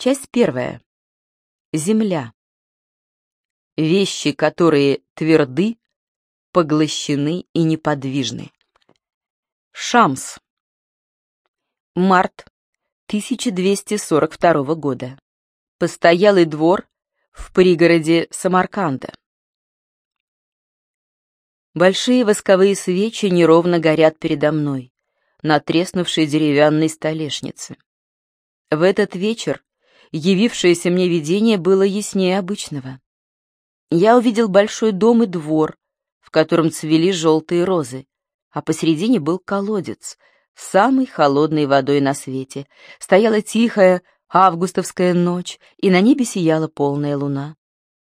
Часть первая. Земля. Вещи, которые тверды, поглощены и неподвижны. Шамс. Март 1242 года. Постоялый двор в пригороде Самарканда. Большие восковые свечи неровно горят передо мной, на треснувшей деревянной столешнице. В этот вечер явившееся мне видение было яснее обычного. Я увидел большой дом и двор, в котором цвели желтые розы, а посередине был колодец с самой холодной водой на свете. Стояла тихая августовская ночь, и на небе сияла полная луна.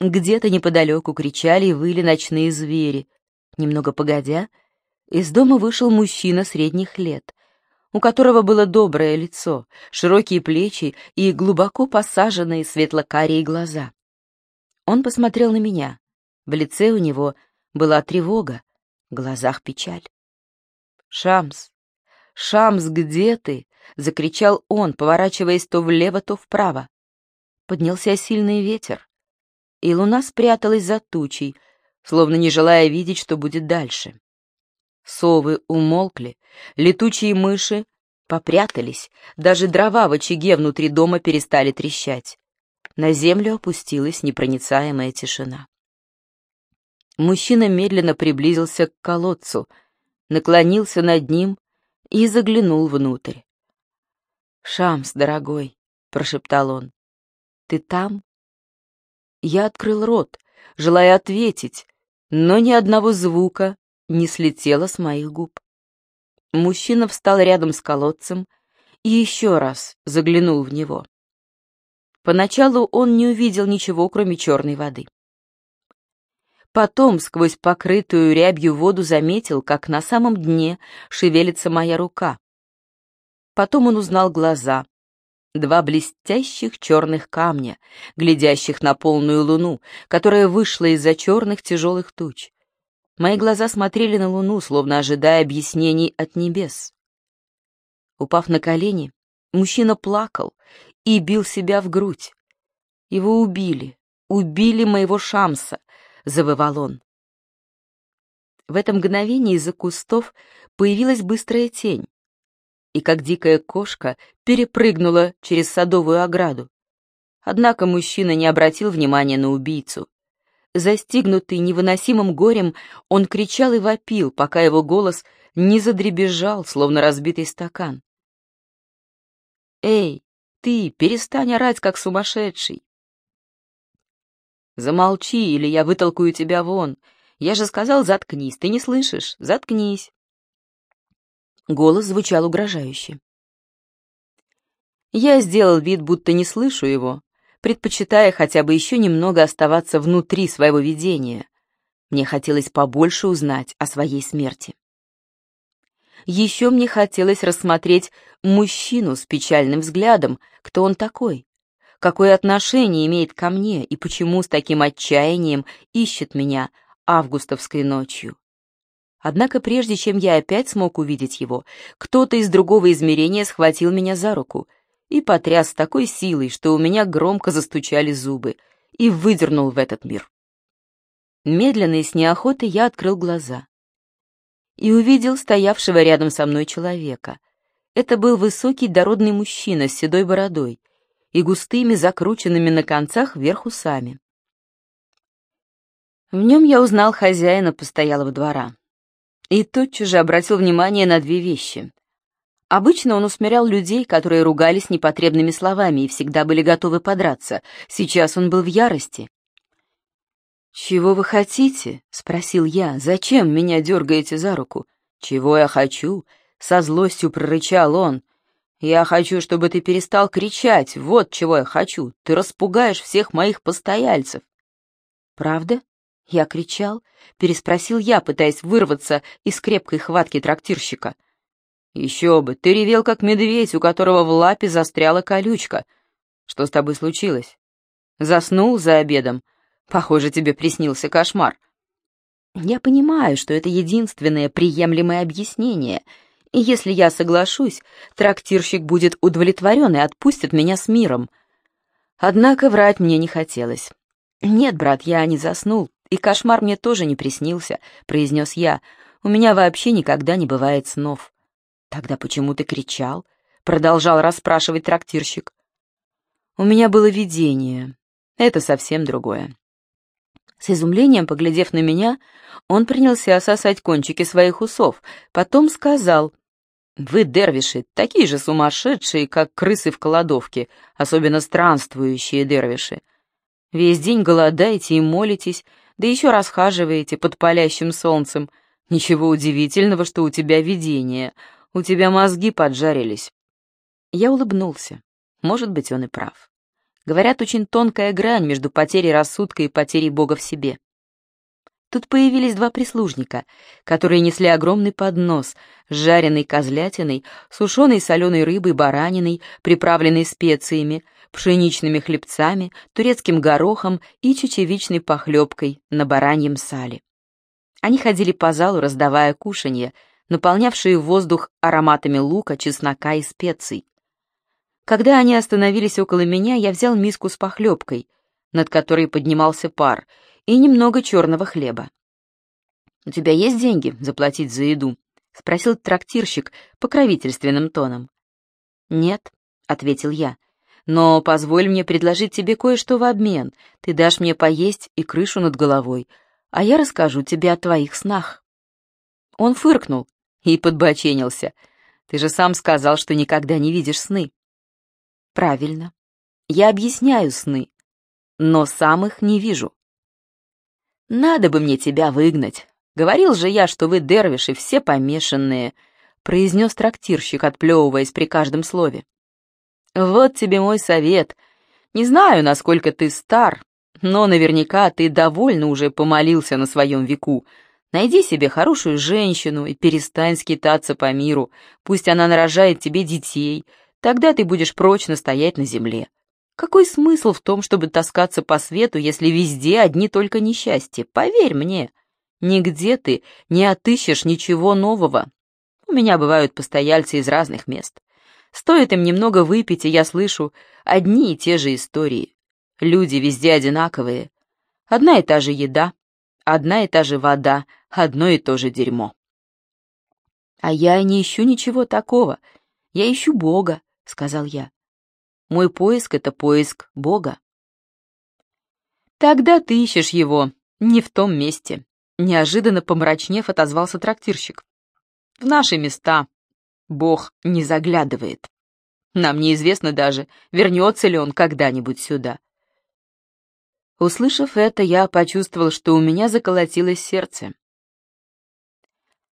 Где-то неподалеку кричали и выли ночные звери. Немного погодя, из дома вышел мужчина средних лет у которого было доброе лицо, широкие плечи и глубоко посаженные светло-карие глаза. Он посмотрел на меня. В лице у него была тревога, в глазах печаль. «Шамс! Шамс, где ты?» — закричал он, поворачиваясь то влево, то вправо. Поднялся сильный ветер, и луна спряталась за тучей, словно не желая видеть, что будет дальше. Совы умолкли, летучие мыши попрятались, даже дрова в очаге внутри дома перестали трещать. На землю опустилась непроницаемая тишина. Мужчина медленно приблизился к колодцу, наклонился над ним и заглянул внутрь. «Шамс, дорогой», — прошептал он, — «ты там?» Я открыл рот, желая ответить, но ни одного звука не слетело с моих губ. Мужчина встал рядом с колодцем и еще раз заглянул в него. Поначалу он не увидел ничего, кроме черной воды. Потом, сквозь покрытую рябью воду, заметил, как на самом дне шевелится моя рука. Потом он узнал глаза, два блестящих черных камня, глядящих на полную луну, которая вышла из-за черных тяжелых туч. Мои глаза смотрели на луну, словно ожидая объяснений от небес. Упав на колени, мужчина плакал и бил себя в грудь. Его убили, убили моего Шамса, завывал он. В это мгновение из-за кустов появилась быстрая тень, и как дикая кошка перепрыгнула через садовую ограду. Однако мужчина не обратил внимания на убийцу. Застигнутый невыносимым горем, он кричал и вопил, пока его голос не задребезжал, словно разбитый стакан. «Эй, ты, перестань орать, как сумасшедший!» «Замолчи, или я вытолкаю тебя вон. Я же сказал, заткнись, ты не слышишь? Заткнись!» Голос звучал угрожающе. Я сделал вид, будто не слышу его, предпочитая хотя бы еще немного оставаться внутри своего видения. Мне хотелось побольше узнать о своей смерти. Еще мне хотелось рассмотреть мужчину с печальным взглядом, кто он такой, какое отношение имеет ко мне и почему с таким отчаянием ищет меня августовской ночью. Однако прежде чем я опять смог увидеть его, кто-то из другого измерения схватил меня за руку и потряс такой силой, что у меня громко застучали зубы, и выдернул в этот мир. Медленно и с неохотой я открыл глаза и увидел стоявшего рядом со мной человека. Это был высокий дородный мужчина с седой бородой и густыми закрученными на концах вверх усами. В нем я узнал хозяина постоялого двора и тотчас же обратил внимание на две вещи. Обычно он усмирял людей, которые ругались непотребными словами и всегда были готовы подраться. Сейчас он был в ярости. «Чего вы хотите?» — спросил я. «Зачем меня дергаете за руку?» «Чего я хочу?» — со злостью прорычал он. «Я хочу, чтобы ты перестал кричать. Вот чего я хочу. Ты распугаешь всех моих постояльцев». «Правда?» — я кричал, переспросил я, пытаясь вырваться из крепкой хватки трактирщика. «Еще бы, ты ревел, как медведь, у которого в лапе застряла колючка. Что с тобой случилось? Заснул за обедом? Похоже, тебе приснился кошмар». Я понимаю, что это единственное приемлемое объяснение, если я соглашусь, трактирщик будет удовлетворен и отпустит меня с миром. Однако врать мне не хотелось. «Нет, брат, я не заснул, и кошмар мне тоже не приснился», — произнес я. «У меня вообще никогда не бывает снов». «Тогда почему ты кричал?» — продолжал расспрашивать трактирщик. «У меня было видение. Это совсем другое». С изумлением, поглядев на меня, он принялся сосать кончики своих усов, потом сказал, «Вы, дервиши, такие же сумасшедшие, как крысы в кладовке, особенно странствующие дервиши. Весь день голодаете и молитесь, да еще расхаживаете под палящим солнцем. Ничего удивительного, что у тебя видение, у тебя мозги поджарились». Я улыбнулся. Может быть, он и прав. Говорят, очень тонкая грань между потерей рассудка и потерей Бога в себе. Тут появились два прислужника, которые несли огромный поднос с жареной козлятиной, сушеной соленой рыбой, бараниной, приправленной специями, пшеничными хлебцами, турецким горохом и чечевичной похлебкой на бараньем сале. Они ходили по залу, раздавая кушанье, наполнявшие воздух ароматами лука, чеснока и специй. Когда они остановились около меня, я взял миску с похлебкой, над которой поднимался пар, и немного черного хлеба. «У тебя есть деньги заплатить за еду?» — спросил трактирщик покровительственным тоном. «Нет», — ответил я, — «но позволь мне предложить тебе кое-что в обмен. Ты дашь мне поесть и крышу над головой, а я расскажу тебе о твоих снах». Он фыркнул и подбоченился. «Ты же сам сказал, что никогда не видишь сны». Правильно. Я объясняю сны, но сам их не вижу. Надо бы мне тебя выгнать. Говорил же я, что вы дервиши, все помешанные, произнес трактирщик, отплевываясь при каждом слове. Вот тебе мой совет. Не знаю, насколько ты стар, но наверняка ты довольно уже помолился на своем веку. Найди себе хорошую женщину и перестань скитаться по миру. Пусть она нарожает тебе детей, Тогда ты будешь прочно стоять на земле. Какой смысл в том, чтобы таскаться по свету, если везде одни только несчастья? Поверь мне, нигде ты не отыщешь ничего нового. У меня бывают постояльцы из разных мест. Стоит им немного выпить, и я слышу одни и те же истории. Люди везде одинаковые. Одна и та же еда, одна и та же вода, одно и то же дерьмо. А я не ищу ничего такого. Я ищу Бога, — сказал я. «Мой поиск — это поиск Бога». «Тогда ты ищешь его не в том месте», — неожиданно помрачнев отозвался трактирщик. «В наши места Бог не заглядывает. Нам неизвестно даже, вернется ли он когда-нибудь сюда». Услышав это, я почувствовал, что у меня заколотилось сердце.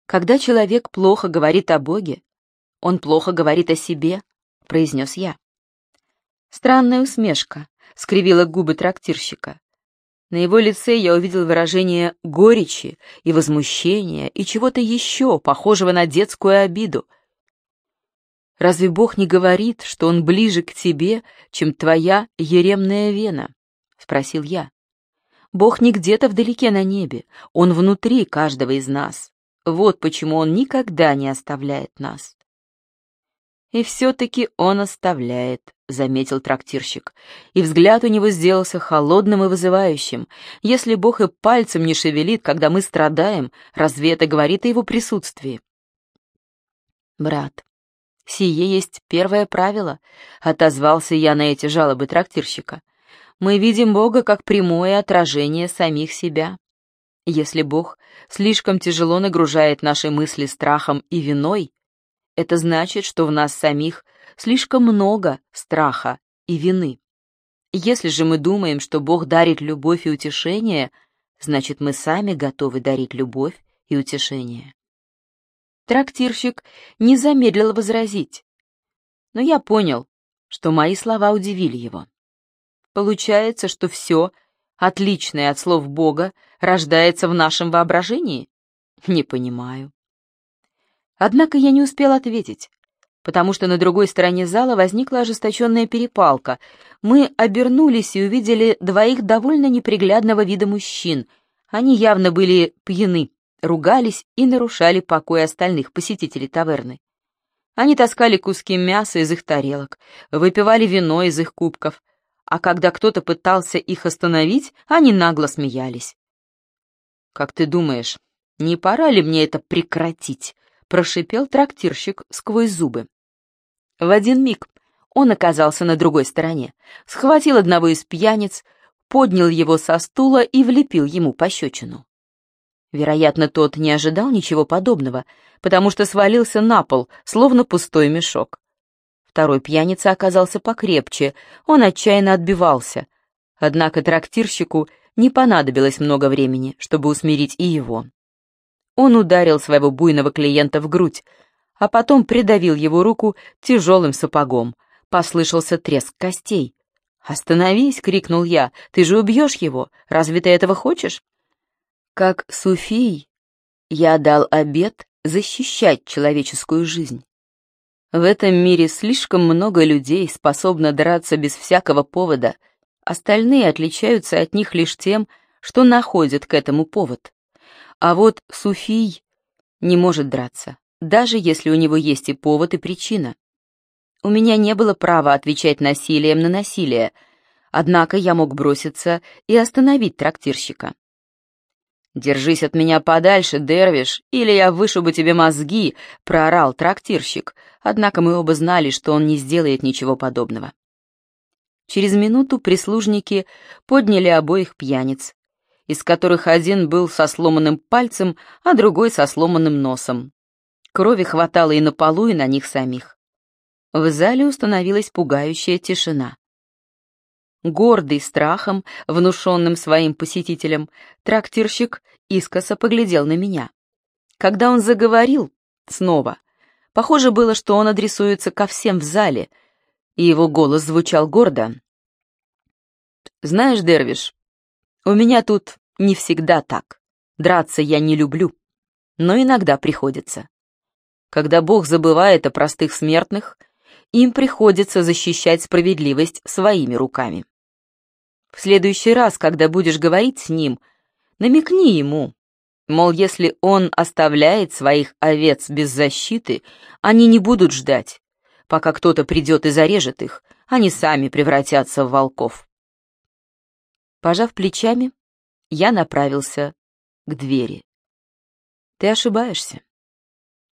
Когда человек плохо говорит о Боге, он плохо говорит о себе, — произнес я. Странная усмешка скривила губы трактирщика. На его лице я увидел выражение горечи и возмущения и чего-то еще, похожего на детскую обиду. «Разве Бог не говорит, что Он ближе к тебе, чем твоя еремная вена?» — спросил я. «Бог не где-то вдалеке на небе, Он внутри каждого из нас. Вот почему Он никогда не оставляет нас». «И все-таки он оставляет», — заметил трактирщик. И взгляд у него сделался холодным и вызывающим. Если Бог и пальцем не шевелит, когда мы страдаем, разве это говорит о его присутствии? «Брат, сие есть первое правило», — отозвался я на эти жалобы трактирщика. «Мы видим Бога как прямое отражение самих себя. Если Бог слишком тяжело нагружает наши мысли страхом и виной, это значит, что в нас самих слишком много страха и вины. Если же мы думаем, что Бог дарит любовь и утешение, значит, мы сами готовы дарить любовь и утешение. Трактирщик не замедлил возразить, но я понял, что мои слова удивили его. Получается, что все, отличное от слов Бога, рождается в нашем воображении? Не понимаю. Однако я не успел ответить, потому что на другой стороне зала возникла ожесточенная перепалка. Мы обернулись и увидели двоих довольно неприглядного вида мужчин. Они явно были пьяны, ругались и нарушали покой остальных посетителей таверны. Они таскали куски мяса из их тарелок, выпивали вино из их кубков, а когда кто-то пытался их остановить, они нагло смеялись. «Как ты думаешь, не пора ли мне это прекратить?» — прошипел трактирщик сквозь зубы. В один миг он оказался на другой стороне, схватил одного из пьяниц, поднял его со стула и влепил ему пощечину. Вероятно, тот не ожидал ничего подобного, потому что свалился на пол, словно пустой мешок. Второй пьяница оказался покрепче, он отчаянно отбивался. Однако трактирщику не понадобилось много времени, чтобы усмирить и его. Он ударил своего буйного клиента в грудь, а потом придавил его руку тяжелым сапогом. Послышался треск костей. «Остановись!» — крикнул я. «Ты же убьешь его! Разве ты этого хочешь?» Как суфий, я дал обет защищать человеческую жизнь. В этом мире слишком много людей способно драться без всякого повода, остальные отличаются от них лишь тем, что находят к этому повод. А вот суфий не может драться, даже если у него есть и повод, и причина. У меня не было права отвечать насилием на насилие, однако я мог броситься и остановить трактирщика. «Держись от меня подальше, Дервиш, или я вышибу тебе мозги», — проорал трактирщик, однако мы оба знали, что он не сделает ничего подобного. Через минуту прислужники подняли обоих пьяниц, из которых один был со сломанным пальцем, а другой со сломанным носом. Крови хватало и на полу, и на них самих. В зале установилась пугающая тишина. Гордый страхом, внушенным своим посетителям, трактирщик искоса поглядел на меня. Когда он заговорил снова, похоже было, что он адресуется ко всем в зале, и его голос звучал гордо. «Знаешь, Дервиш, у меня тут не всегда так. Драться я не люблю, но иногда приходится. Когда Бог забывает о простых смертных, им приходится защищать справедливость своими руками. В следующий раз, когда будешь говорить с ним, намекни ему, мол, если он оставляет своих овец без защиты, они не будут ждать, пока кто-то придет и зарежет их, они сами превратятся в волков. Пожав плечами, я направился к двери. Ты ошибаешься.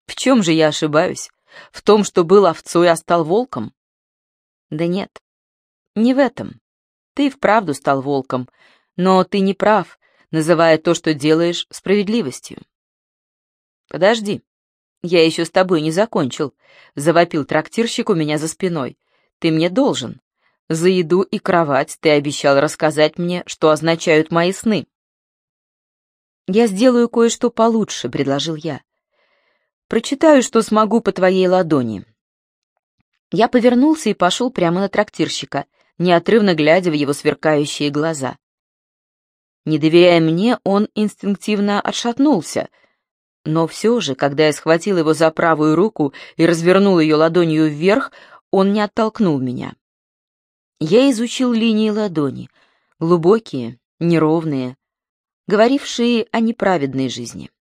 В чем же я ошибаюсь? В том, что был овцой, а стал волком? Да нет, не в этом. Ты вправду стал волком, но ты не прав, называя то, что делаешь, справедливостью. Подожди, я еще с тобой не закончил, завопил трактирщик у меня за спиной. Ты мне должен. За еду и кровать ты обещал рассказать мне, что означают мои сны. Я сделаю кое-что получше, предложил я. Прочитаю, что смогу по твоей ладони. Я повернулся и пошел прямо на трактирщика — неотрывно глядя в его сверкающие глаза. Не доверяя мне, он инстинктивно отшатнулся, но все же, когда я схватил его за правую руку и развернул ее ладонью вверх, он не оттолкнул меня. Я изучил линии ладони, глубокие, неровные, говорившие о неправедной жизни.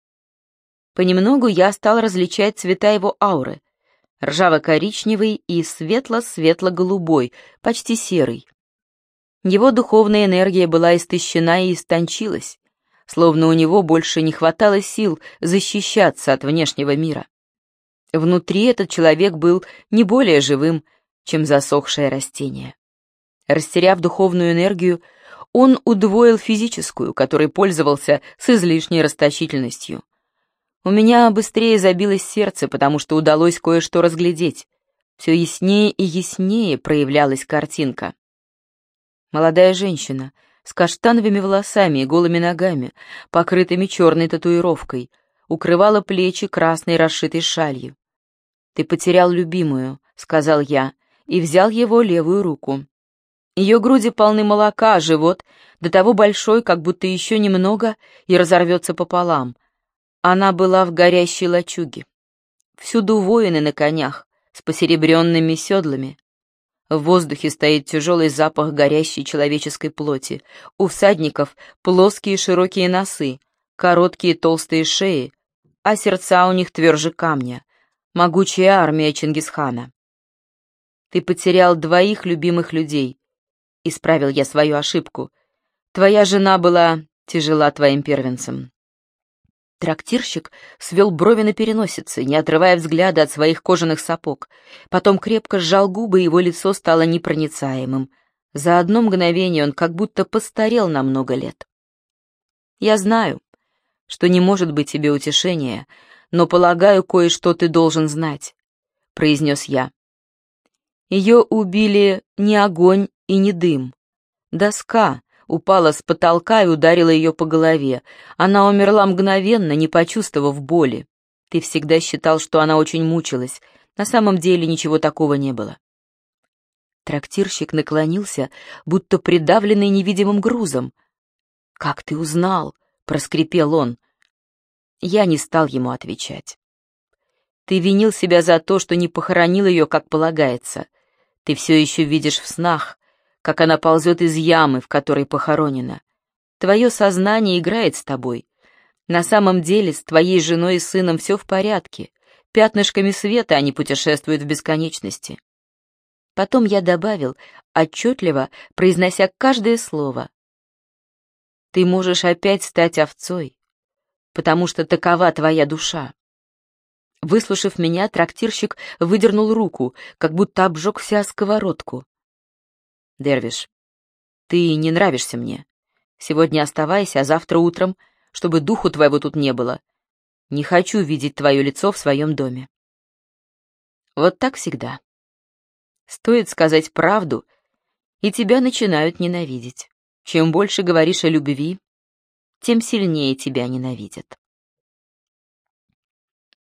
Понемногу я стал различать цвета его ауры — ржаво-коричневый и светло-светло-голубой, почти серый. Его духовная энергия была истощена и истончилась, словно у него больше не хватало сил защищаться от внешнего мира. Внутри этот человек был не более живым, чем засохшее растение. Растеряв духовную энергию, он удвоил физическую, которой пользовался с излишней расточительностью. У меня быстрее забилось сердце, потому что удалось кое-что разглядеть. Все яснее и яснее проявлялась картинка. Молодая женщина с каштановыми волосами и голыми ногами, покрытыми черной татуировкой, укрывала плечи красной расшитой шалью. «Ты потерял любимую», — сказал я, и взял его левую руку. Ее груди полны молока, а живот до того большой, как будто еще немного и разорвется пополам, она была в горящей лачуге. Всюду воины на конях, с посеребренными седлами. В воздухе стоит тяжелый запах горящей человеческой плоти. У всадников плоские широкие носы, короткие толстые шеи, а сердца у них тверже камня. Могучая армия Чингисхана. Ты потерял двоих любимых людей, — исправил я свою ошибку. «Твоя жена была тяжела твоим первенцем». Трактирщик свел брови на переносице, не отрывая взгляда от своих кожаных сапог. Потом крепко сжал губы, и его лицо стало непроницаемым. За одно мгновение он как будто постарел на много лет. «Я знаю, что не может быть тебе утешения, но, полагаю, кое-что ты должен знать», — произнес я. Ее убили не огонь и не дым. Доска, упала с потолка и ударила ее по голове. Она умерла мгновенно, не почувствовав боли. Ты всегда считал, что она очень мучилась. На самом деле ничего такого не было. Трактирщик наклонился, будто придавленный невидимым грузом. «Как ты узнал?» — проскрипел он. Я не стал ему отвечать. «Ты винил себя за то, что не похоронил ее, как полагается. Ты все еще видишь в снах, как она ползет из ямы, в которой похоронена. Твое сознание играет с тобой. На самом деле с твоей женой и сыном все в порядке. Пятнышками света они путешествуют в бесконечности. Потом я добавил, отчетливо произнося каждое слово. Ты можешь опять стать овцой, потому что такова твоя душа. Выслушав меня, трактирщик выдернул руку, как будто обжег вся сковородку. Дервиш, ты не нравишься мне. Сегодня оставайся, а завтра утром, чтобы духу твоего тут не было. Не хочу видеть твое лицо в своем доме. Вот так всегда. Стоит сказать правду, и тебя начинают ненавидеть. Чем больше говоришь о любви, тем сильнее тебя ненавидят.